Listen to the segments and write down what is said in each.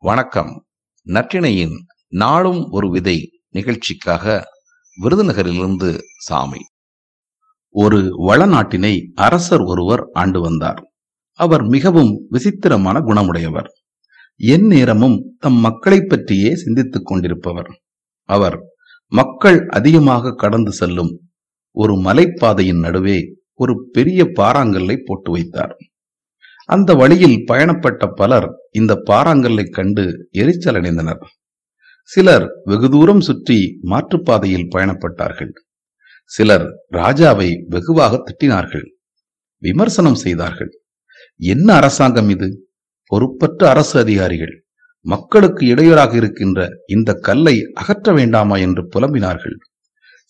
வணக்கம். நற்றிணையின் நாளும் ஒரு விதை நிகழ்ச்சிக்காக விருதுநகரிலிருந்து சாமி. ஒரு வளநாட்டினை அரசர் ஒருவர் ஆண்டு வந்தார். அவர் மிகவும் விசித்திரமான குணமுடையவர். எந்நேரமும் தம் மக்களை பற்றியே சிந்தித்துக் கொண்டிருப்பவர். அவர் மக்கள் அதிகமாக கடந்து செல்லும் ஒரு மலைப்பாதையின் நடுவே ஒரு பெரிய பாறாங்கல்லை போட்டு வைத்தார். அந்த வழியில் பயணப்பட்ட பலர் இந்த பாறாங்கல்லை கண்டு எரிச்சல் அடைந்தனர் சிலர் வெகு தூரம் சுற்றி மாற்றுப்பாதையில் பயணப்பட்டார்கள். சிலர் ராஜாவை வெகுவாக திட்டினார்கள். விமர்சனம் செய்தார்கள். என்ன அரசாங்கம் இது? பொறுப்பற்ற அரசு அதிகாரிகள். மக்களுக்கு இடையூறாக இருக்கின்ற இந்த கல்லை அகற்ற வேண்டாமா? என்று புலம்பினார்கள்.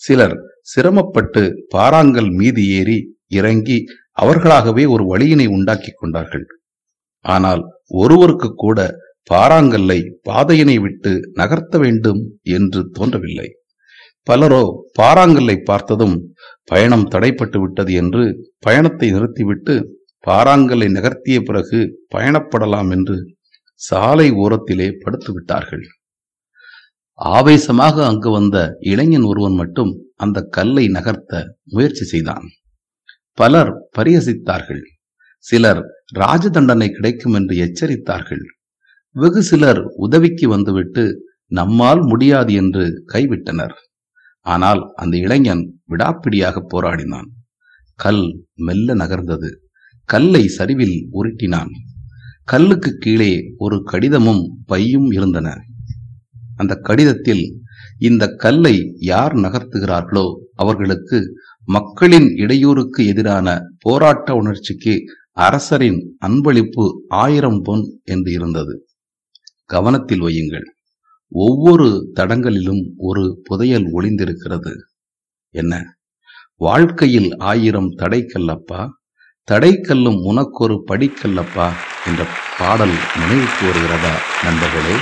சிலர் சிரமப்பட்டு பாறாங்கல் மீது ஏறி இறங்கி அவர்களாகவே ஒரு வழியினை உண்டாக்கி கொண்டார்கள். ஆனால் ஒருவருக்கு கூட பாறாங்கல்லை பாதையினை விட்டு நகர்த்த வேண்டும் என்று தோன்றவில்லை. பலரோ பாறாங்கல்லை பார்த்ததும் பயணம் தடைப்பட்டு விட்டது என்று பயணத்தை நிறுத்திவிட்டு பாறாங்கல்லை நகர்த்திய பிறகு பயணப்படலாம் என்று சாலை ஓரத்திலே படுத்து விட்டார்கள். ஆவேசமாக அங்கு வந்த இளைஞன் ஒருவன் மட்டும் அந்த கல்லை நகர்த்த முயற்சி செய்தான். பலர் பரிகசித்தார்கள் சிலர் ராஜதண்டனை கிடைக்கும் என்று எச்சரித்தார்கள். வெகு சிலர் உதவிக்கு வந்துவிட்டு நம்மால் முடியாது என்று கைவிட்டனர். ஆனால் அந்த இளைஞன் விடாப்பிடியாக போராடினான். கல் மெல்ல நகர்ந்தது. கல்லை சரிவில் உருட்டினான். கல்லுக்கு கீழே ஒரு கடிதமும் பையும் இருந்தன. அந்த கடிதத்தில் இந்த கல்லை யார் நகர்த்துகிறார்களோ அவர்களுக்கு மக்களின் இடையூறுக்கு எதிரான போராட்ட உணர்ச்சிக்கு அரசரின் அன்பளிப்பு ஆயிரம் பொன் என்று இருந்தது. கவனத்தில் வையுங்கள். ஒவ்வொரு தடங்களிலும் ஒரு புதையல் ஒளிந்திருக்கிறது. என்ன? வாழ்க்கையில் ஆயிரம் தடைக்கல்லப்பா? தடைக்கல்லும் உனக்கொரு படிக்கல்லப்பா? என்ற பாடல் நினைவுக்கு வருகிறதா நண்பர்களே?